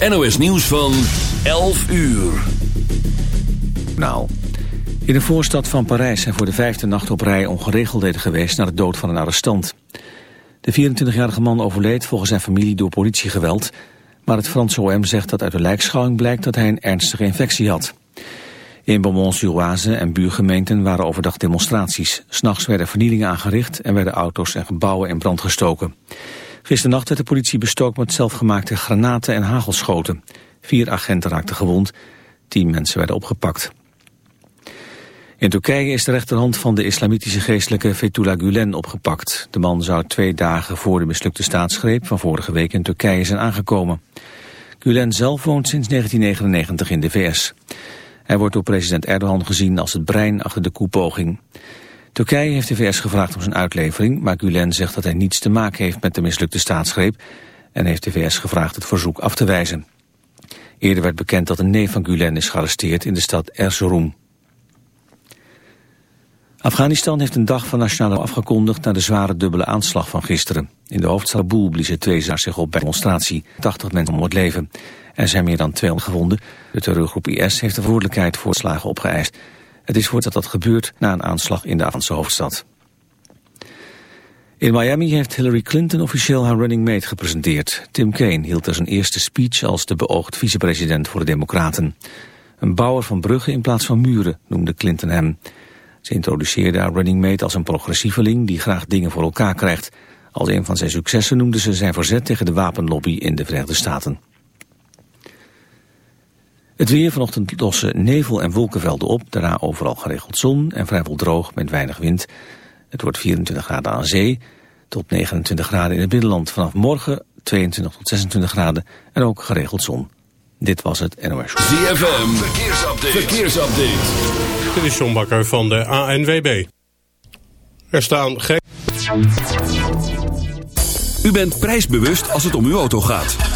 NOS nieuws van 11 uur. Nou, in de voorstad van Parijs zijn voor de vijfde nacht op rij ongeregeldheden geweest... na de dood van een arrestant. De 24-jarige man overleed volgens zijn familie door politiegeweld... maar het Franse OM zegt dat uit de lijkschouwing blijkt dat hij een ernstige infectie had. In Beaumont-sur-Oise en buurgemeenten waren overdag demonstraties. S'nachts werden vernielingen aangericht en werden auto's en gebouwen in brand gestoken. Gisternacht werd de politie bestookt met zelfgemaakte granaten en hagelschoten. Vier agenten raakten gewond, tien mensen werden opgepakt. In Turkije is de rechterhand van de islamitische geestelijke Fethullah Gulen opgepakt. De man zou twee dagen voor de mislukte staatsgreep van vorige week in Turkije zijn aangekomen. Gulen zelf woont sinds 1999 in de VS. Hij wordt door president Erdogan gezien als het brein achter de koepoging. Turkije heeft de VS gevraagd om zijn uitlevering, maar Gulen zegt dat hij niets te maken heeft met de mislukte staatsgreep en heeft de VS gevraagd het verzoek af te wijzen. Eerder werd bekend dat een neef van Gulen is gearresteerd in de stad Erzurum. Afghanistan heeft een dag van nationale afgekondigd na de zware dubbele aanslag van gisteren. In de hoofdstad Kabul bliezen twee zaars zich op bij demonstratie. 80 mensen om het leven. Er zijn meer dan 200 gewonden. De terreurgroep IS heeft de verantwoordelijkheid voor slagen opgeëist. Het is voor dat dat gebeurt na een aanslag in de Afghaanse hoofdstad. In Miami heeft Hillary Clinton officieel haar running mate gepresenteerd. Tim Kaine hield er zijn eerste speech als de beoogd vicepresident voor de Democraten. Een bouwer van bruggen in plaats van muren, noemde Clinton hem. Ze introduceerde haar running mate als een progressieveling die graag dingen voor elkaar krijgt. Als een van zijn successen noemde ze zijn verzet tegen de wapenlobby in de Verenigde Staten. Het weer vanochtend lossen nevel- en wolkenvelden op. Daarna overal geregeld zon en vrijwel droog met weinig wind. Het wordt 24 graden aan zee tot 29 graden in het binnenland. Vanaf morgen 22 tot 26 graden en ook geregeld zon. Dit was het NOS. ZFM, verkeersupdate. verkeersupdate. Dit is John Bakker van de ANWB. Er staan geen... U bent prijsbewust als het om uw auto gaat.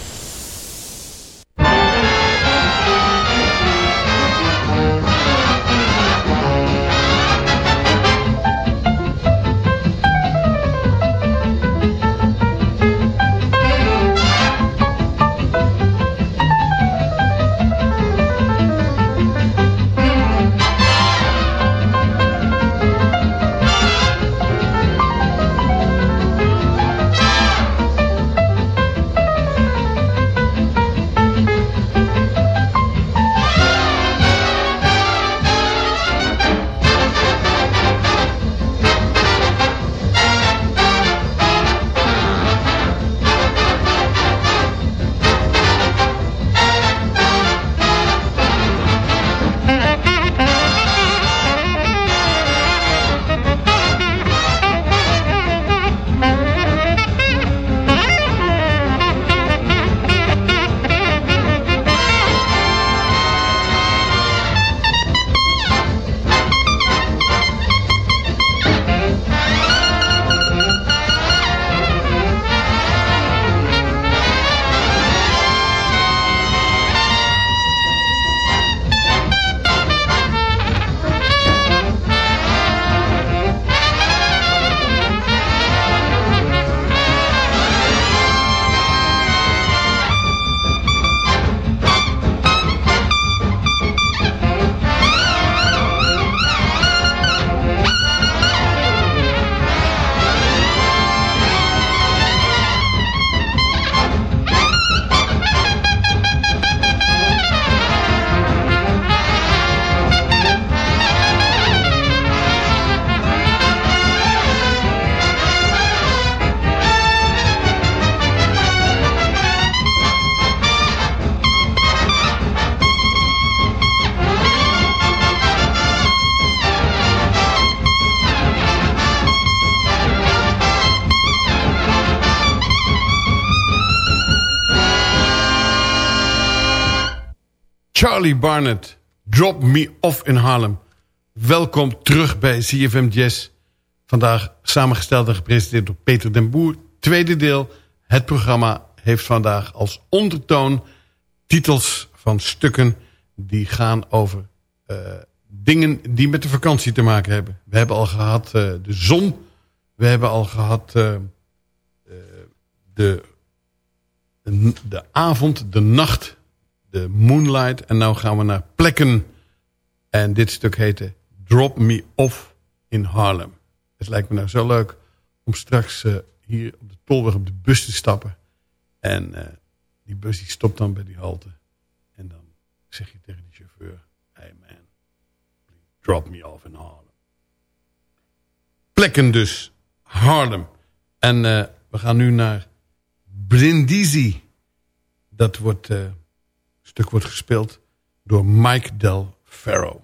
Charlie Barnett, Drop Me Off in Harlem. Welkom terug bij CFM Jazz. Vandaag samengesteld en gepresenteerd door Peter den Boer. Tweede deel. Het programma heeft vandaag als ondertoon titels van stukken... die gaan over uh, dingen die met de vakantie te maken hebben. We hebben al gehad uh, de zon. We hebben al gehad uh, de, de avond, de nacht de Moonlight. En nu gaan we naar plekken. En dit stuk heette Drop Me Off in Harlem. Het lijkt me nou zo leuk om straks uh, hier op de tolweg op de bus te stappen. En uh, die bus die stopt dan bij die halte. En dan zeg je tegen die chauffeur... Hey man, drop me off in Harlem. Plekken dus. Harlem. En uh, we gaan nu naar Brindisi. Dat wordt stuk wordt gespeeld door Mike Del Ferro.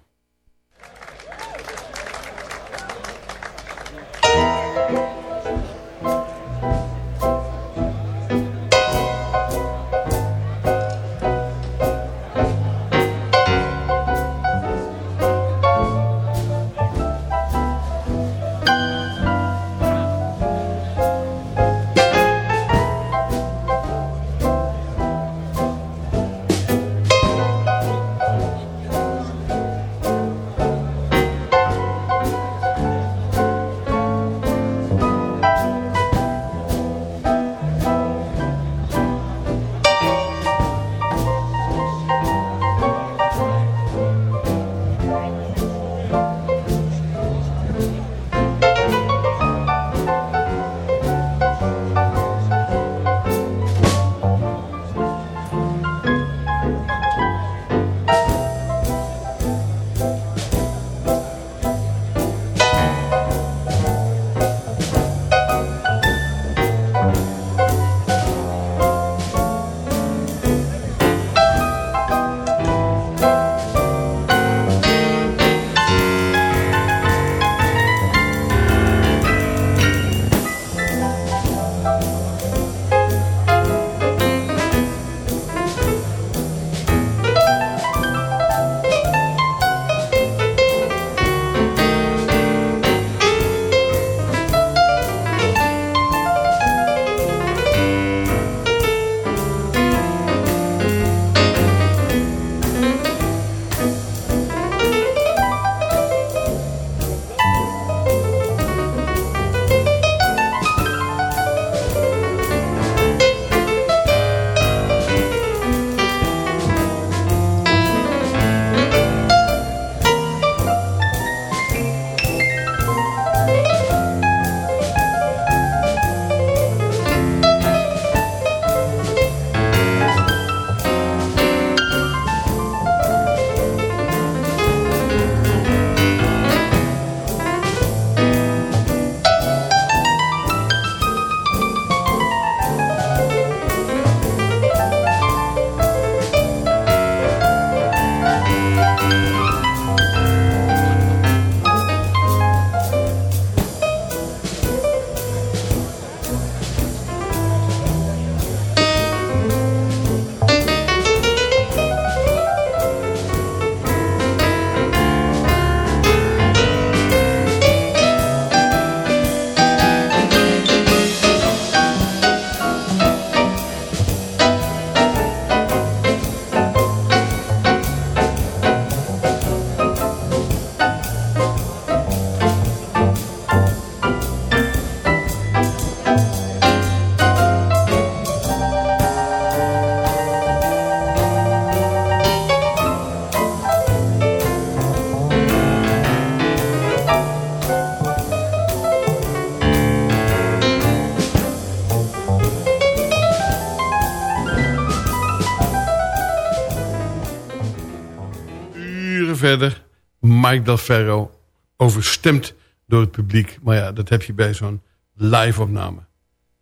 Mike Del Ferro, overstemd door het publiek. Maar ja, dat heb je bij zo'n live opname.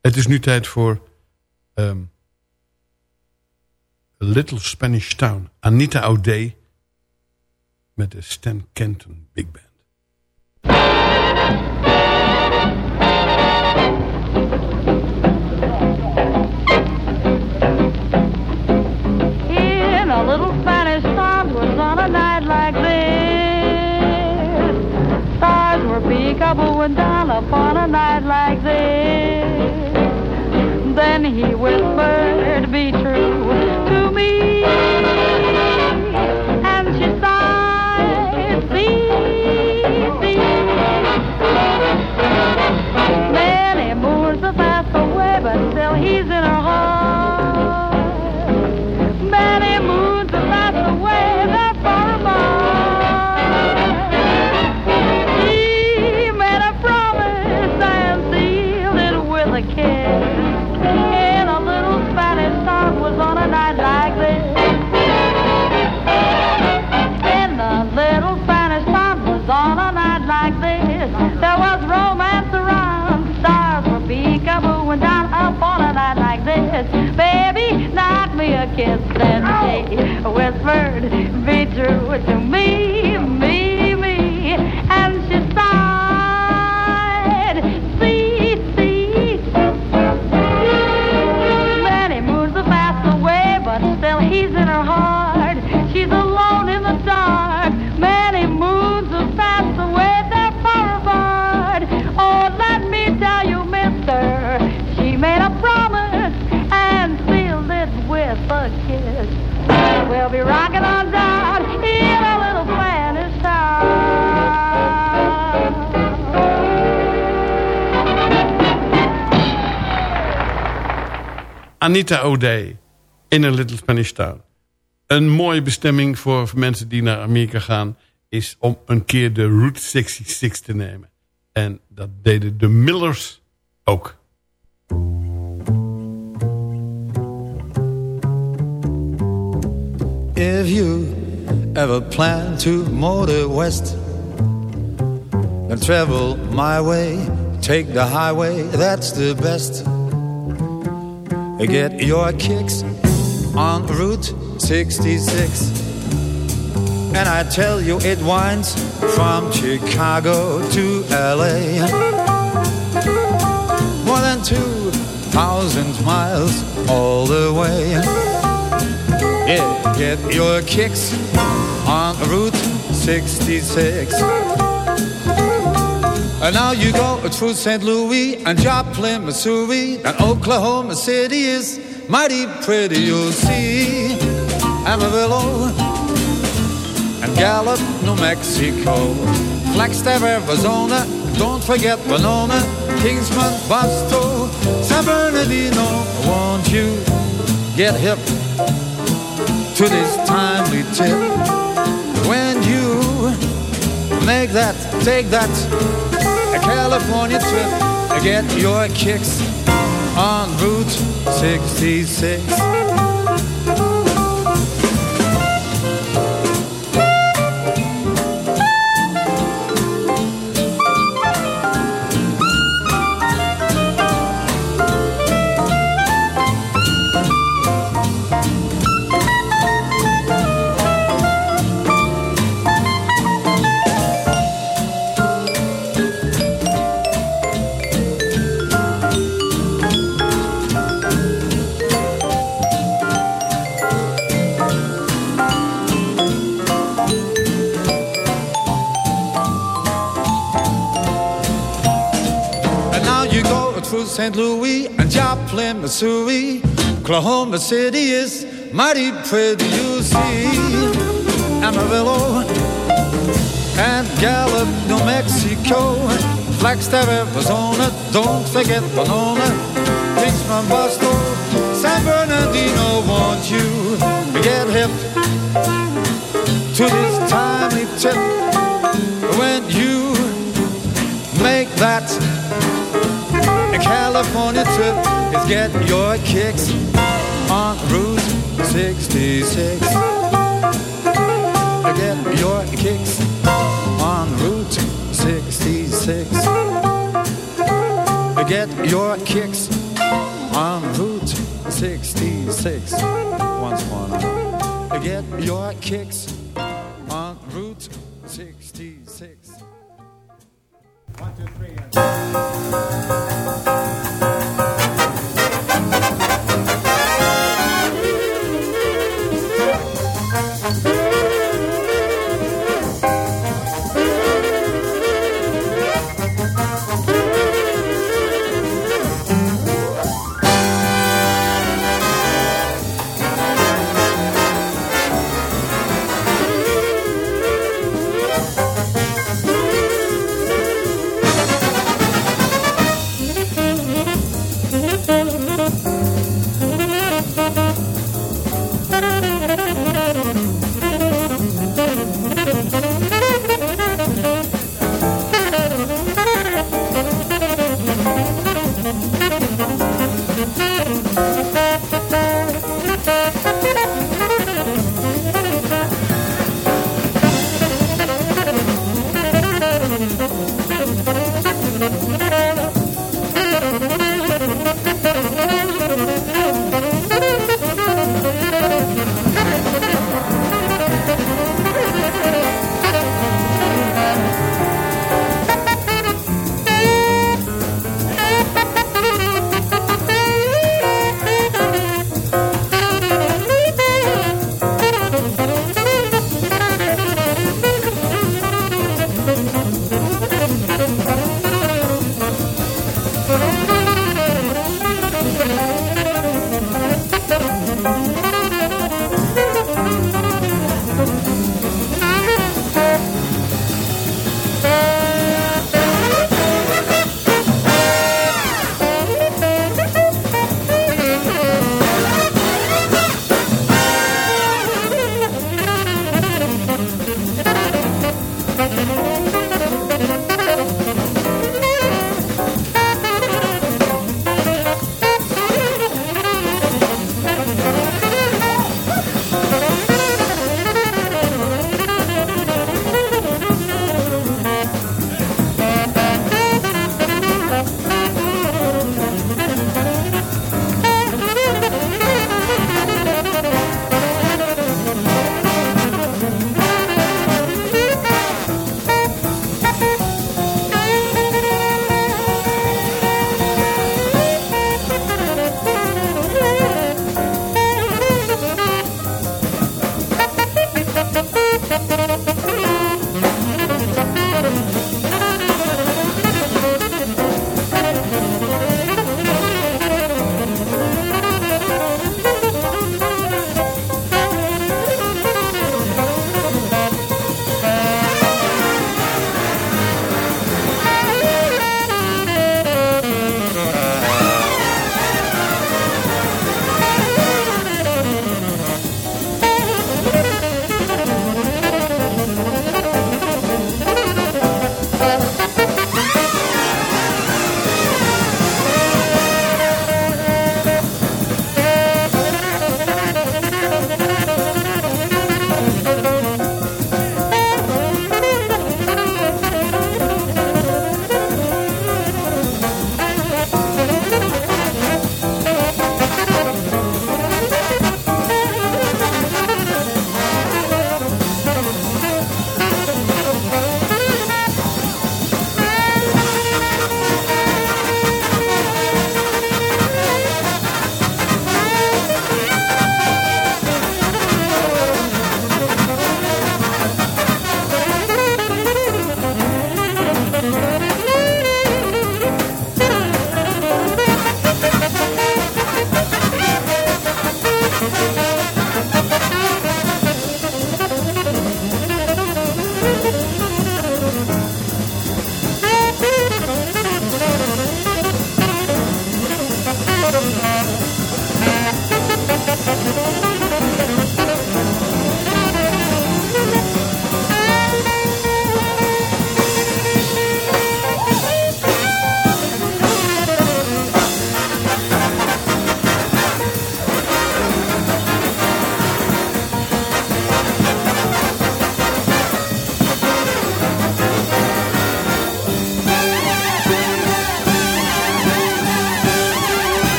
Het is nu tijd voor um, Little Spanish Town. Anita O'Day met de Stan Kenton Big Band. Trouble went down upon a night like this. Then he whispered, be true to me. And she sighed, see, see. Many moons have passed away, but still he's in her heart. True to me, Anita in een Little Spanish Town. Een mooie bestemming voor mensen die naar Amerika gaan... is om een keer de Route 66 te nemen. En dat deden de Millers ook. If you ever plan to motor west and travel my way, take the highway, that's the best. Get your kicks on Route 66. And I tell you, it winds from Chicago to LA. More than 2,000 miles all the way. Yeah, get your kicks on Route 66. And now you go through St. Louis and Joplin, Missouri, and Oklahoma City is mighty pretty, you'll see. Amarillo and Gallup, New Mexico, Flagstaff, Arizona, don't forget Winona, Kingsman, Boston, San Bernardino. Won't you get hip to this timely tip? When you make that, take that, California trip, get your kicks on Route 66. St. Louis and Joplin, Missouri. Oklahoma City is mighty pretty, you see. Amarillo and Gallup, New Mexico. Flagstaff, Arizona, don't forget Winona. Kingsman, Boston, San Bernardino, won't you to get hip to this timely tip when you California trip is get your kicks on Route 66. Get your kicks on Route 66. Get your kicks on Route 66. Once more. Get your kicks on Route 66. One, two, three, and...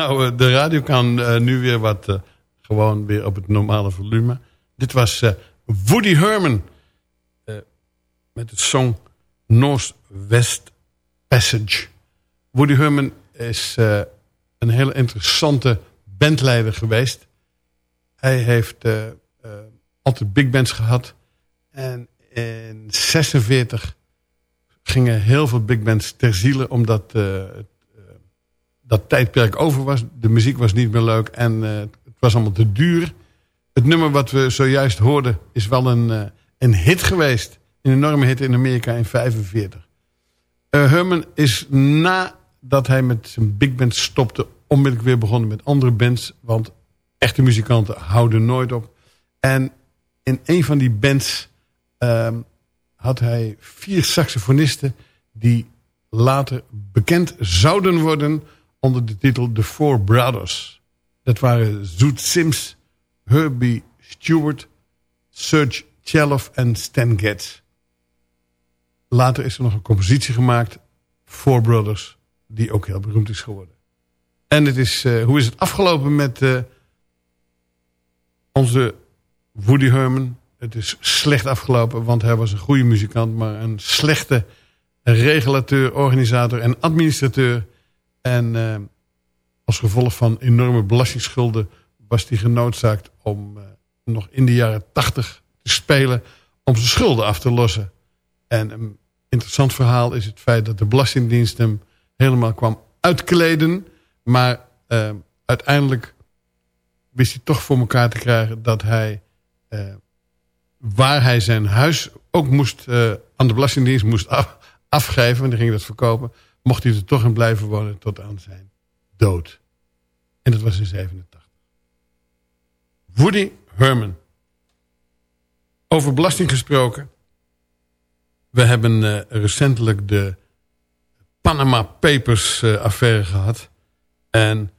Nou, eh, de radio kan eh, nu weer wat eh, gewoon weer op het normale volume. Dit was Woody Herman met het song Northwest Passage. Woody Herman is een hele interessante bandleider geweest. Hij heeft altijd big bands gehad. En in 46 gingen heel veel big bands ter ziele... omdat dat tijdperk over was. De muziek was niet meer leuk en eh, het was allemaal te duur. Het nummer wat we zojuist hoorden is wel een, eh, een hit geweest. Een enorme hit in Amerika in 45. Eh, Herman is nadat hij met zijn big band stopte... onmiddellijk weer begonnen met andere bands. Want echte muzikanten houden nooit op. En in een van die bands ehm, had hij vier saxofonisten... die later bekend zouden worden onder de titel The Four Brothers. Dat waren Zoet Sims, Herbie Stewart, Serge Cheloff en Stan Getz. Later is er nog een compositie gemaakt, Four Brothers, die ook heel beroemd is geworden. En het is, eh, hoe is het afgelopen met eh, onze Woody Herman? Het is slecht afgelopen, want hij was een goede muzikant... maar een slechte regulateur, organisator en administrateur. En eh, als gevolg van enorme belastingsschulden... was hij genoodzaakt om eh, nog in de jaren tachtig te spelen... om zijn schulden af te lossen. En een interessant verhaal is het feit dat de Belastingdienst hem helemaal kwam uitkleden. Maar eh, uiteindelijk wist hij toch voor elkaar te krijgen dat hij... waar hij zijn huis ook moest, aan de Belastingdienst moest af- afgeven... want die ging dat verkopen mocht hij er toch in blijven wonen tot aan zijn dood. En dat was in 87. Woody Herman. Over belasting gesproken. We hebben eh, recentelijk de Panama Papers eh, affaire gehad. En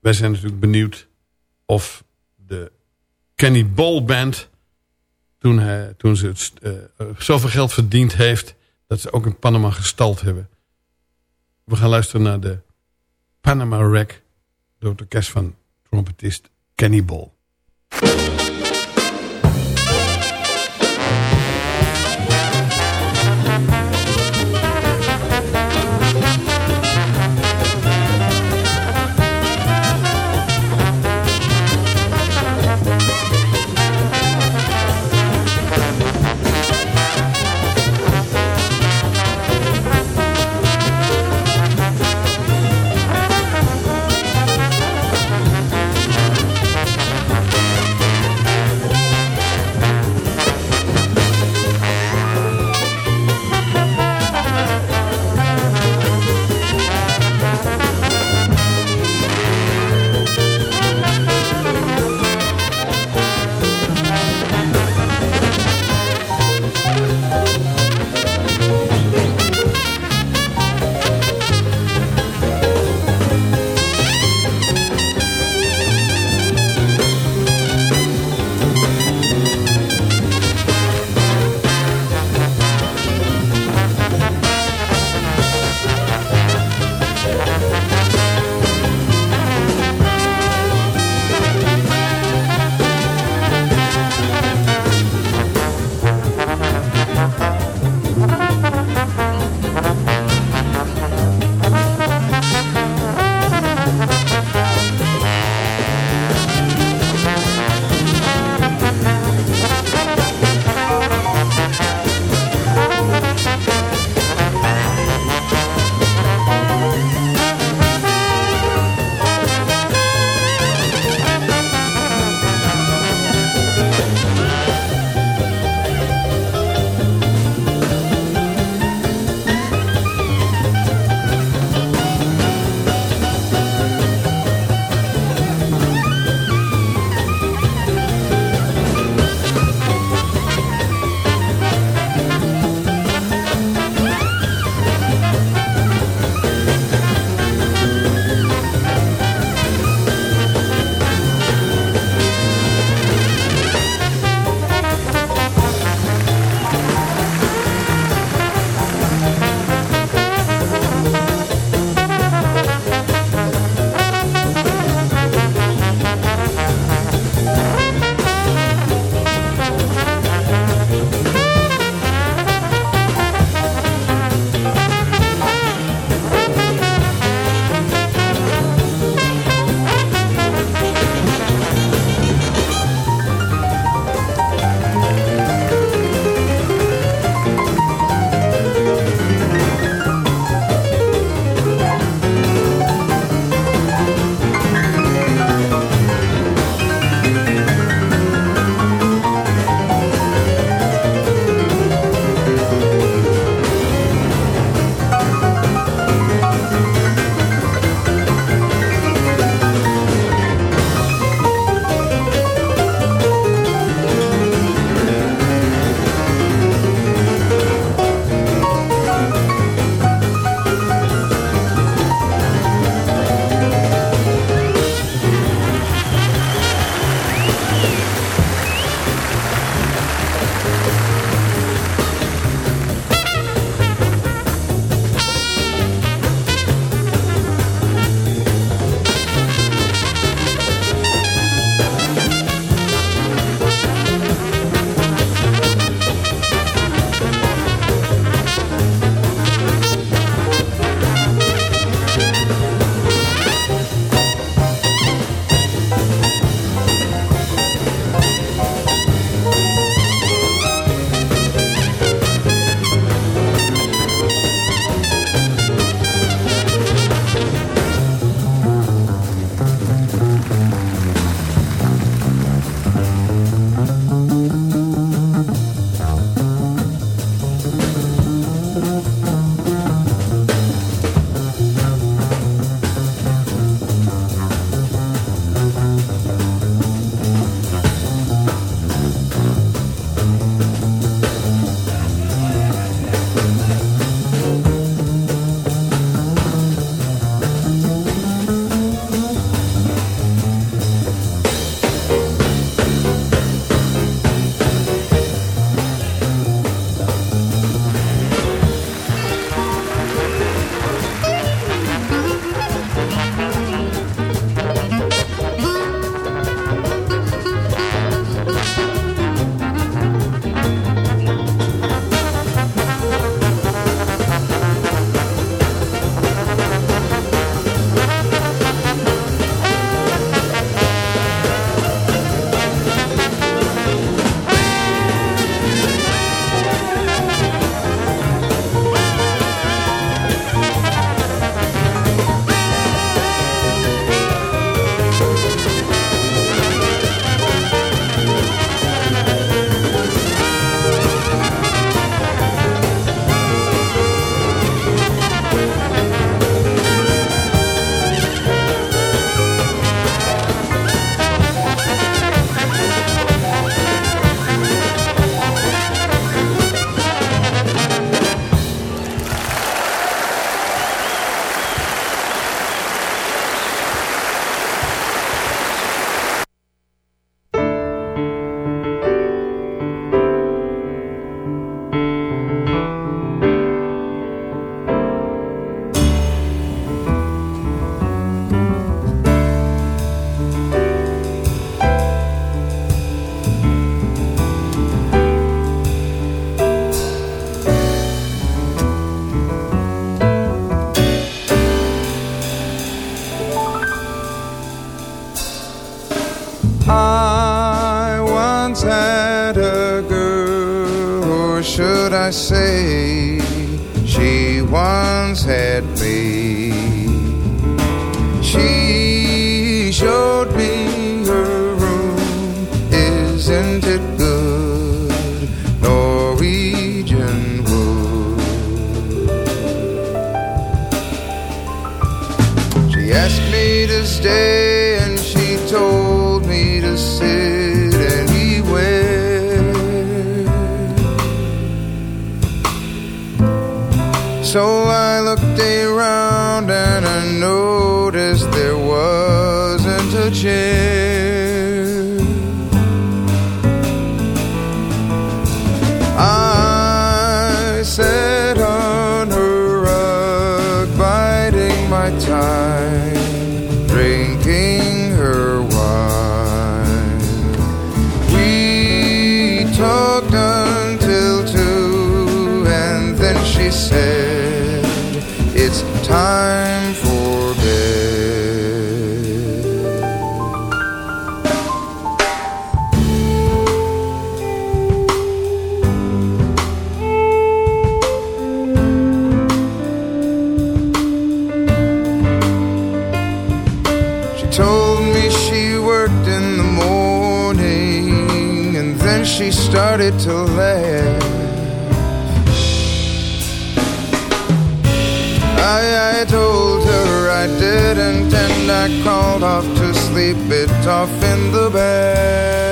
wij zijn natuurlijk benieuwd of de Kenny Ball Band... toen, hij, toen ze het, eh, zoveel geld verdiend heeft... dat ze ook in Panama gestald hebben. We gaan luisteren naar de Panama Rack door het orkest van trompetist Kenny Ball. once had a girl, or should I say, she once had me. to laugh. I, I told her I didn't, and I crawled off to sleep it off in the bed.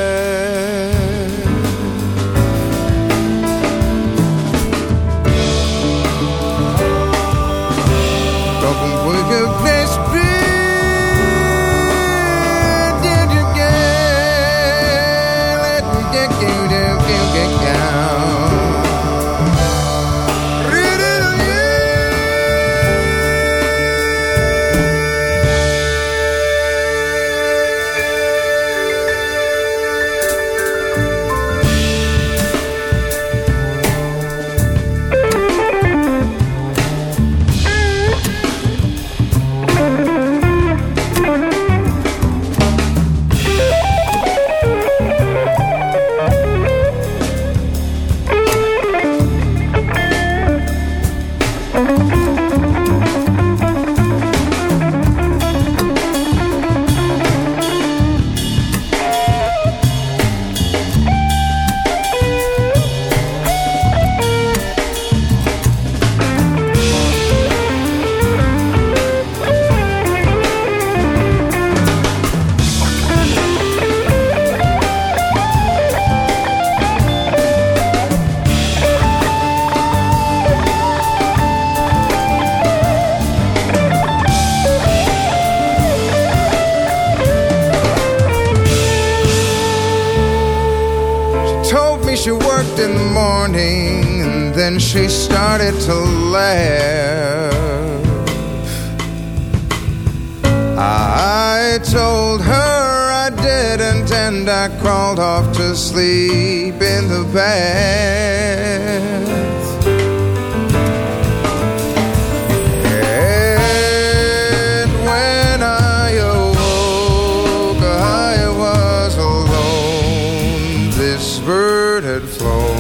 had flown.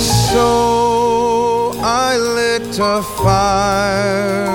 So I lit a fire.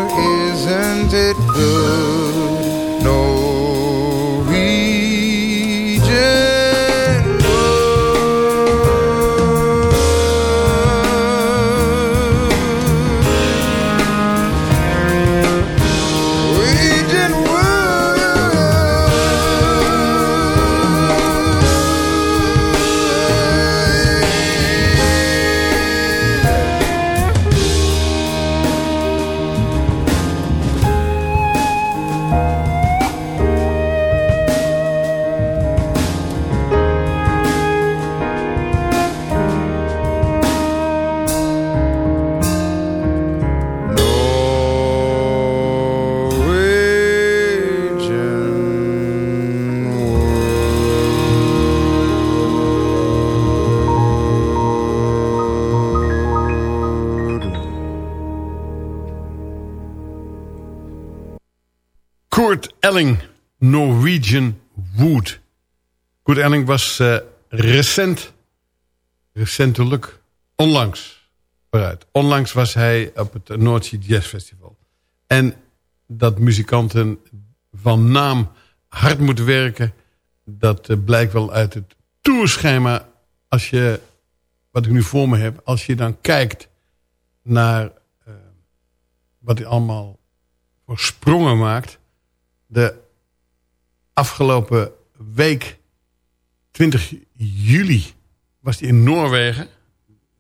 Norwegian Wood. Kurt Elling was eh, recent, recentelijk, onlangs, vooruit. Onlangs was hij op het Sea Jazz Festival. En dat muzikanten van naam hard moeten werken... dat eh, blijkt wel uit het tourschema. Als je, wat ik nu voor me heb... als je dan kijkt naar eh, wat hij allemaal voor sprongen maakt... de afgelopen week, 20 juli, was hij in Noorwegen.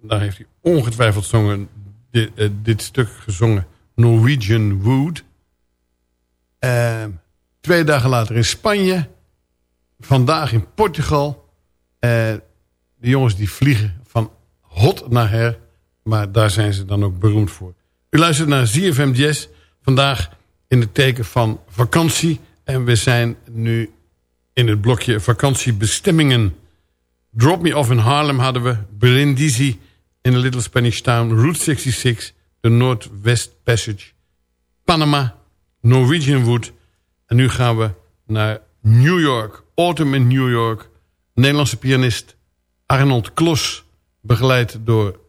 Daar heeft hij ongetwijfeld zongen, dit, eh, dit stuk gezongen, Norwegian Wood. Eh, twee dagen later in Spanje. Vandaag in Portugal. Eh, de jongens die vliegen van hot naar her. Maar daar zijn ze dan ook beroemd voor. U luistert naar ZFM Jazz. Vandaag in het teken van vakantie. En we zijn nu in het blokje vakantiebestemmingen. Drop Me Off in Harlem hadden we. Brindisi in a Little Spanish Town. Route 66. De Northwest Passage. Panama. Norwegian Wood. En nu gaan we naar New York. Autumn in New York. Nederlandse pianist Arnold Klos. Begeleid door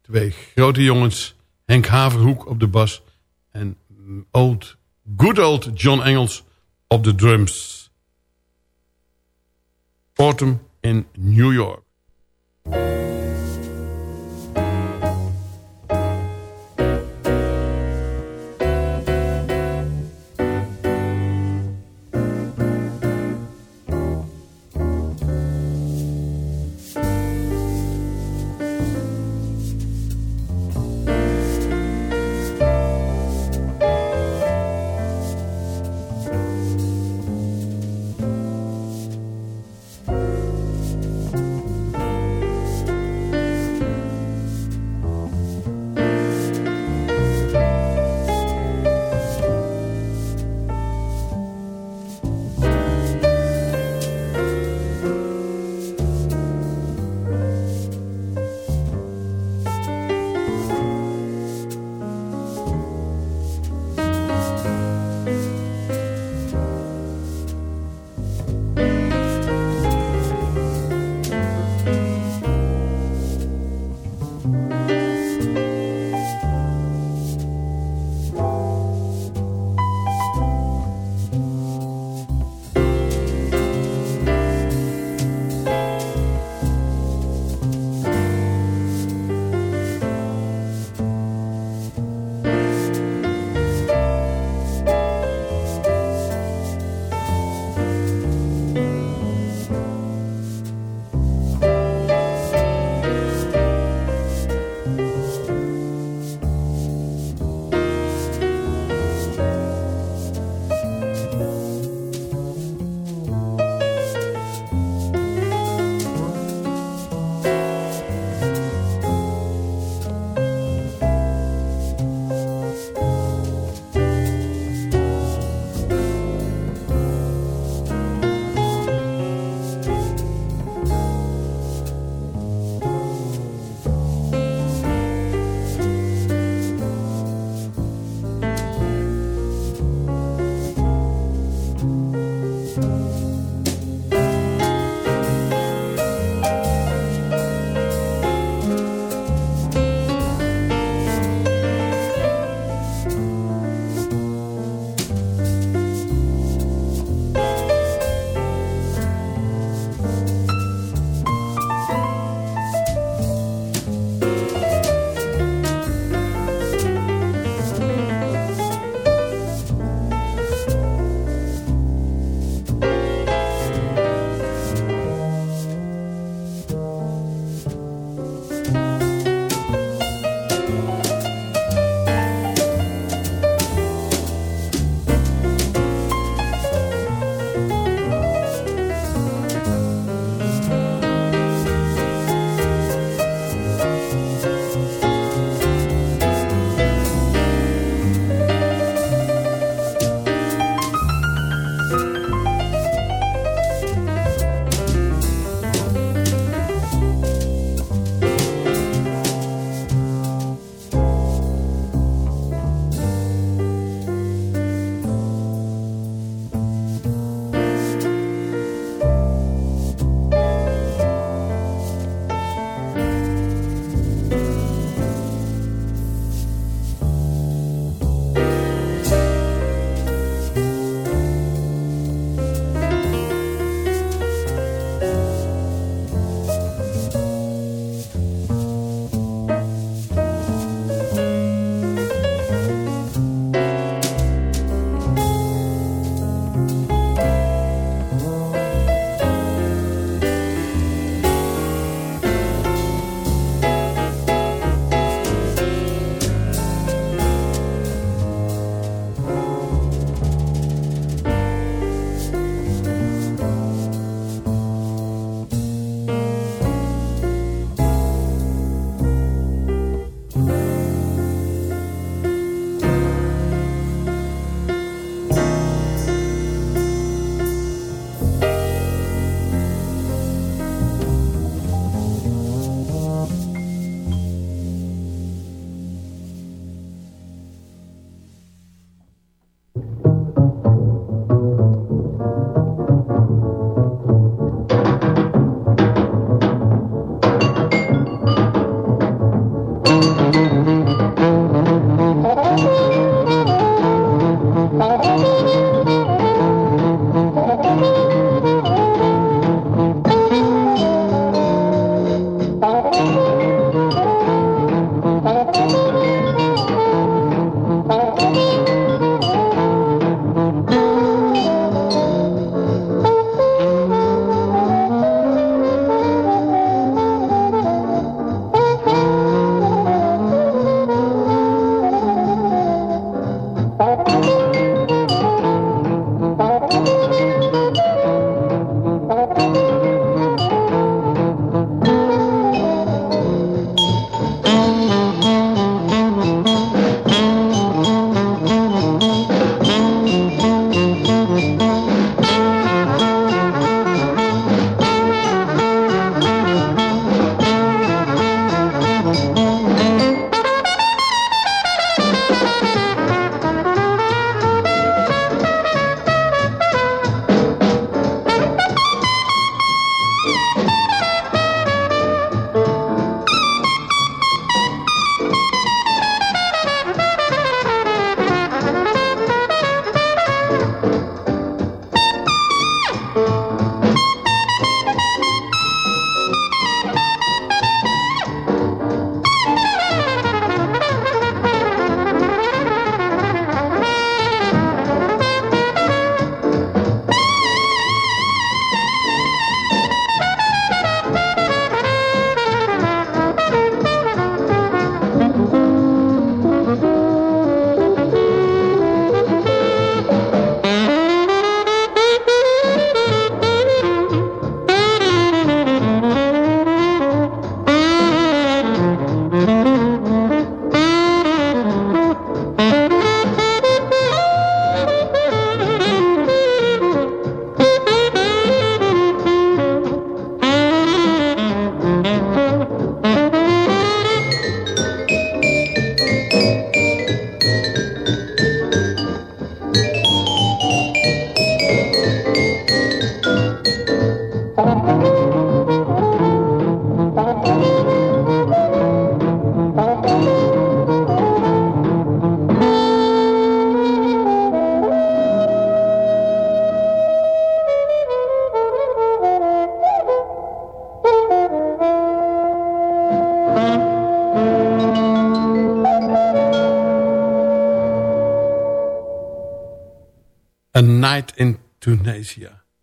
twee grote jongens. Henk Haverhoek op de bas. En old, good old John Engels op de drums. Autumn in New York.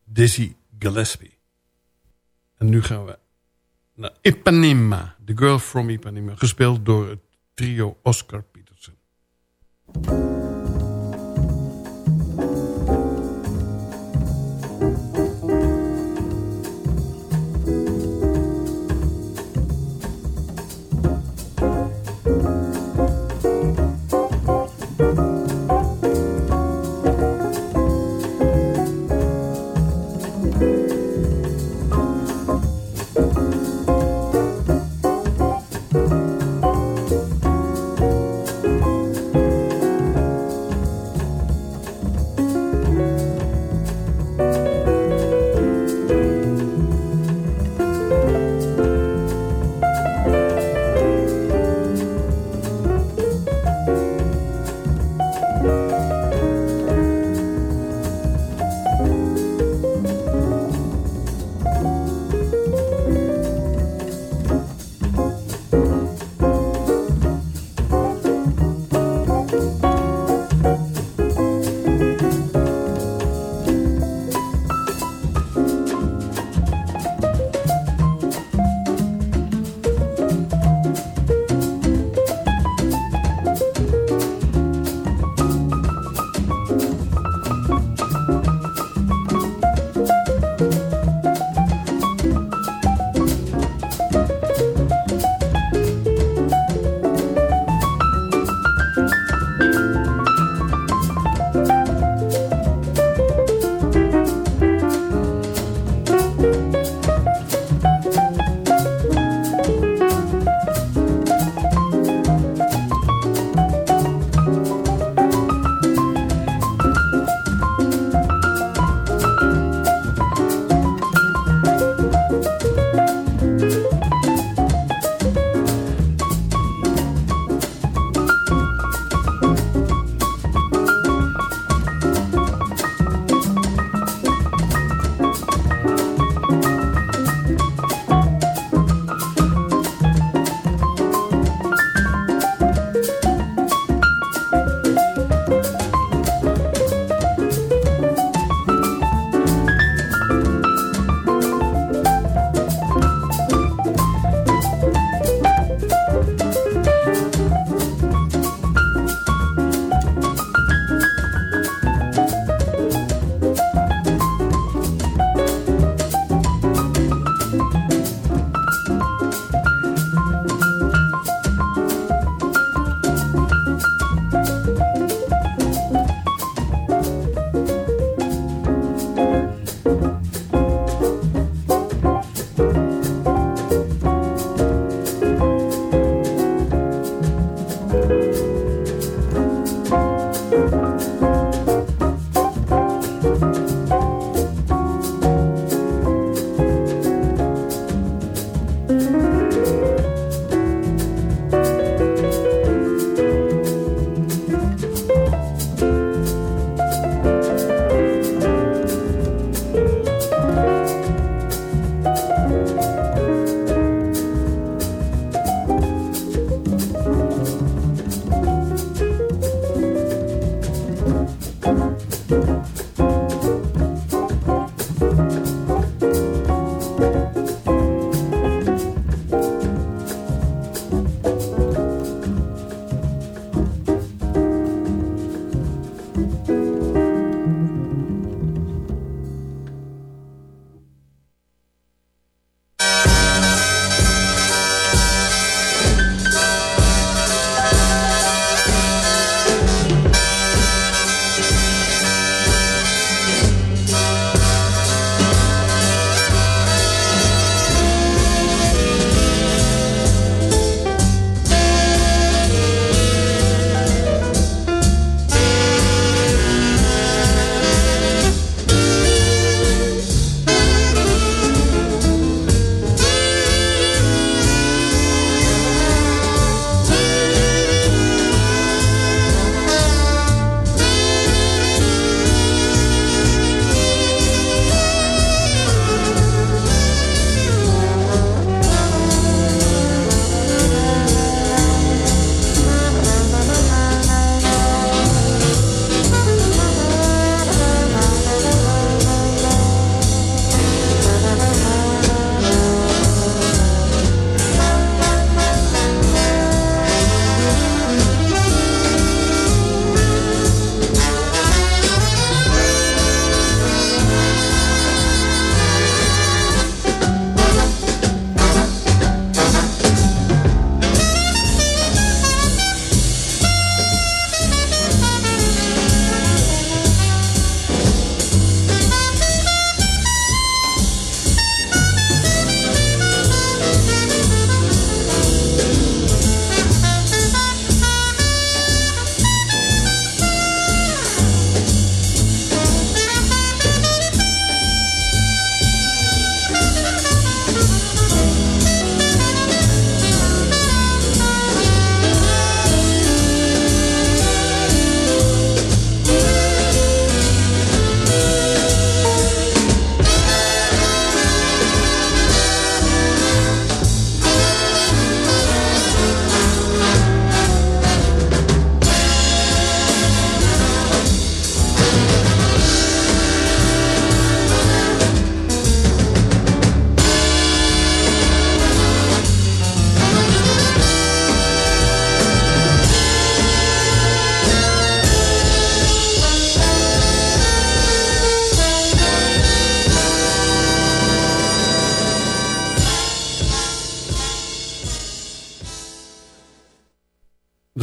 Dizzy Gillespie. En nu gaan we naar Ipanema. The Girl from Ipanema. Gespeeld door het trio Oscar Peterson.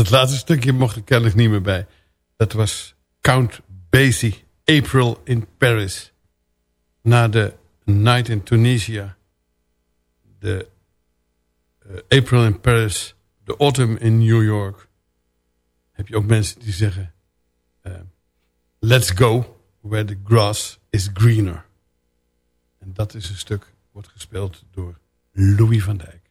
Dat laatste stukje mocht er kennelijk niet meer bij. Dat was Count Basie, April in Paris. Na de Night in Tunisia. De eh, April in Paris. De Autumn in New York. Heb je ook mensen die zeggen... eh, Let's go where the grass is greener. En dat is een stuk, wordt gespeeld door Louis van Dijk.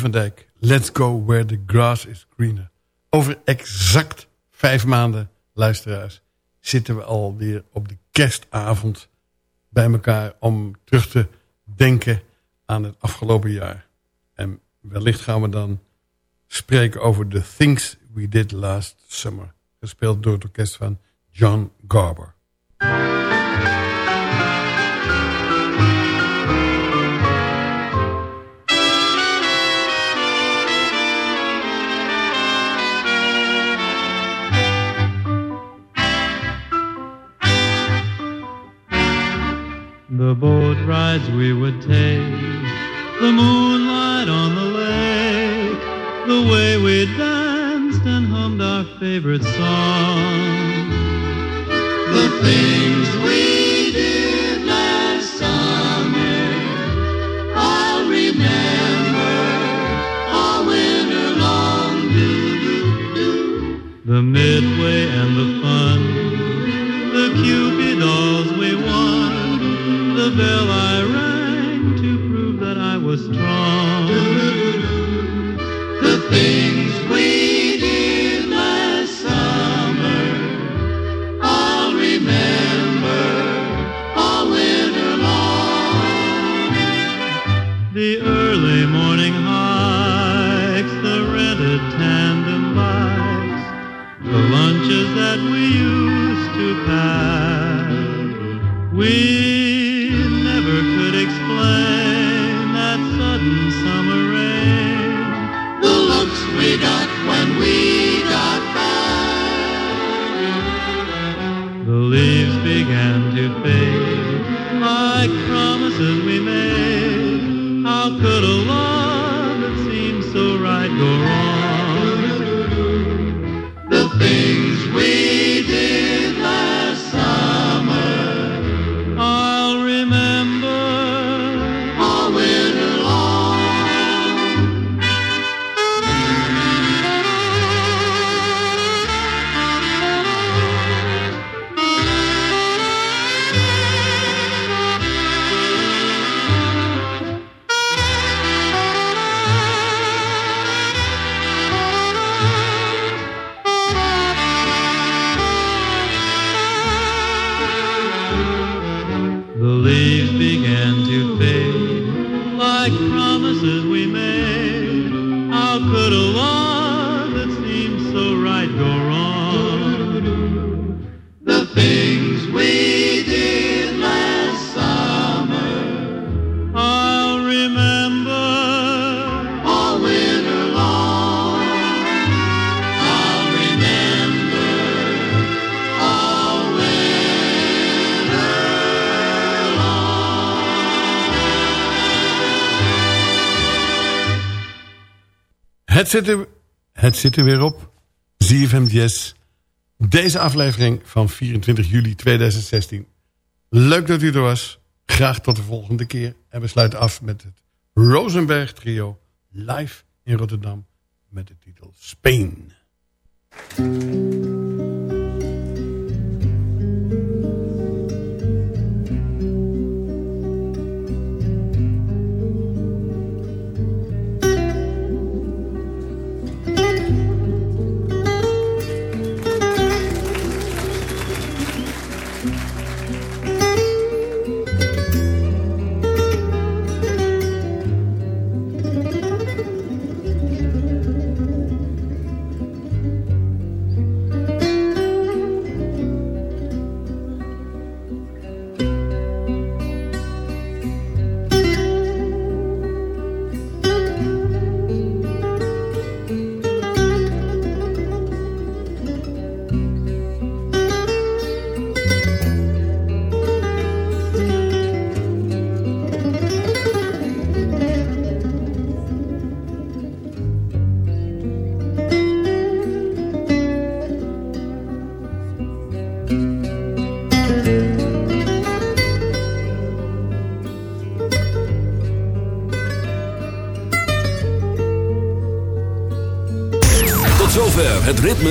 Van Dijk, Let's Go Where the Grass is Greener. Over exact vijf maanden, luisteraars, zitten we alweer op de kerstavond bij elkaar om terug te denken aan het afgelopen jaar. En wellicht gaan we dan spreken over The Things We Did Last Summer. Gespeeld door het orkest van John Garber. The boat rides we would take, the moonlight on the lake, the way we danced and hummed our favorite song. The things we did last summer, I'll remember all winter long. Do, do, do. The mid. Bell I rang to prove that I was strong. The things we Het zit, er, het zit er weer op. ZFM Jazz. Deze aflevering van 24 juli 2016. Leuk dat u er was. Graag tot de volgende keer. En we sluiten af met het Rosenberg trio. Live in Rotterdam. Met de titel Spain.